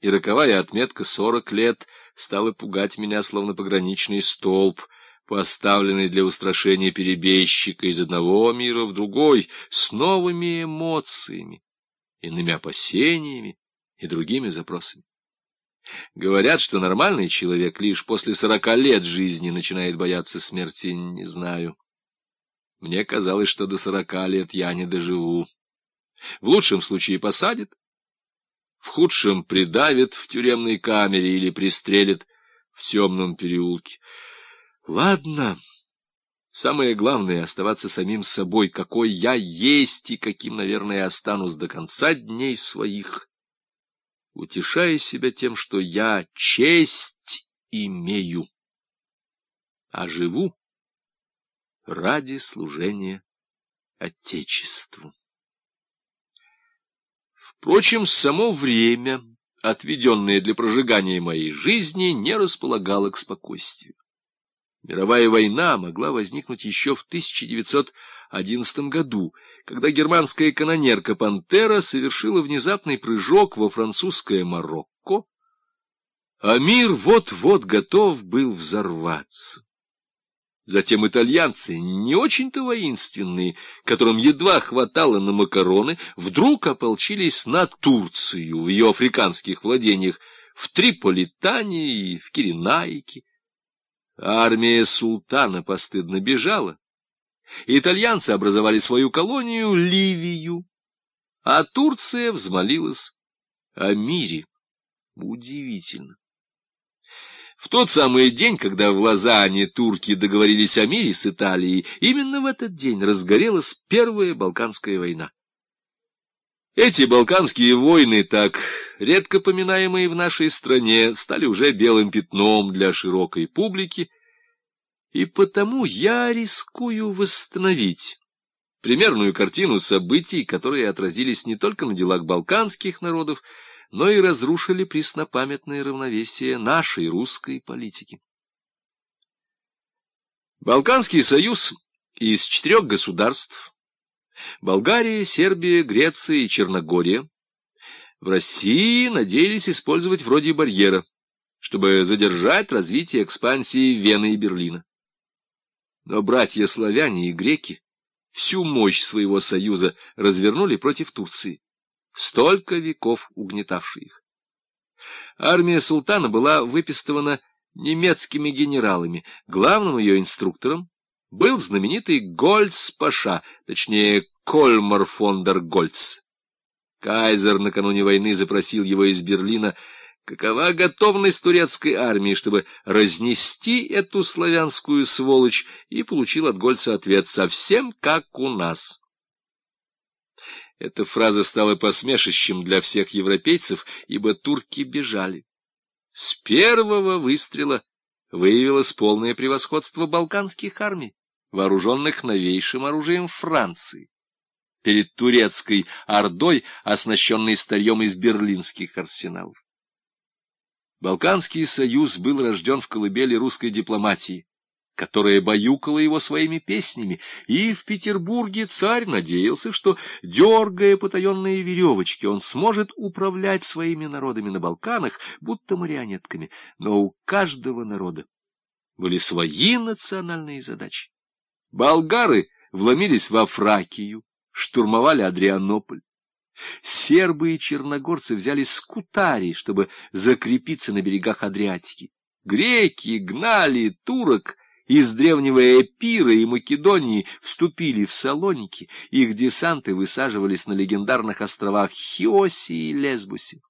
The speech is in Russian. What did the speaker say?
и роковая отметка сорок лет стала пугать меня, словно пограничный столб, поставленный для устрашения перебежчика из одного мира в другой, с новыми эмоциями, иными опасениями и другими запросами. Говорят, что нормальный человек лишь после сорока лет жизни начинает бояться смерти, не знаю. Мне казалось, что до сорока лет я не доживу. В лучшем случае посадят, в худшем придавит в тюремной камере или пристрелит в темном переулке. Ладно, самое главное — оставаться самим собой, какой я есть и каким, наверное, останусь до конца дней своих, утешая себя тем, что я честь имею, а живу ради служения Отечеству. Впрочем, само время, отведенное для прожигания моей жизни, не располагало к спокойствию. Мировая война могла возникнуть еще в 1911 году, когда германская канонерка «Пантера» совершила внезапный прыжок во французское Марокко, а мир вот-вот готов был взорваться. Затем итальянцы, не очень-то воинственные, которым едва хватало на макароны, вдруг ополчились на Турцию в ее африканских владениях, в Триполитане и в Киренайке. Армия султана постыдно бежала. Итальянцы образовали свою колонию Ливию, а Турция взмолилась о мире. Удивительно. В тот самый день, когда в Лозанне турки договорились о мире с Италией, именно в этот день разгорелась Первая Балканская война. Эти балканские войны, так редко поминаемые в нашей стране, стали уже белым пятном для широкой публики, и потому я рискую восстановить примерную картину событий, которые отразились не только на делах балканских народов, но и разрушили преснопамятное равновесие нашей русской политики. Балканский союз из четырех государств – Болгария, Сербия, Греция и Черногория – в России надеялись использовать вроде барьера, чтобы задержать развитие экспансии Вены и Берлина. Но братья-славяне и греки всю мощь своего союза развернули против Турции столько веков угнетавший их. Армия султана была выпистована немецкими генералами. Главным ее инструктором был знаменитый Гольц-паша, точнее Кольмар фон дер Гольц. Кайзер накануне войны запросил его из Берлина, какова готовность турецкой армии, чтобы разнести эту славянскую сволочь, и получил от Гольца ответ «совсем как у нас». Эта фраза стала посмешищем для всех европейцев, ибо турки бежали. С первого выстрела выявилось полное превосходство балканских армий, вооруженных новейшим оружием Франции, перед турецкой ордой, оснащенной старьем из берлинских арсеналов. Балканский союз был рожден в колыбели русской дипломатии, которая баюкала его своими песнями, и в Петербурге царь надеялся, что, дергая потаенные веревочки, он сможет управлять своими народами на Балканах, будто марионетками, но у каждого народа были свои национальные задачи. Болгары вломились во Фракию, штурмовали Адрианополь. Сербы и черногорцы взяли скутари, чтобы закрепиться на берегах Адриатики. Греки гнали турок из древнего Эпира и Македонии вступили в Салоники, их десанты высаживались на легендарных островах Хиоси и Лесбусе.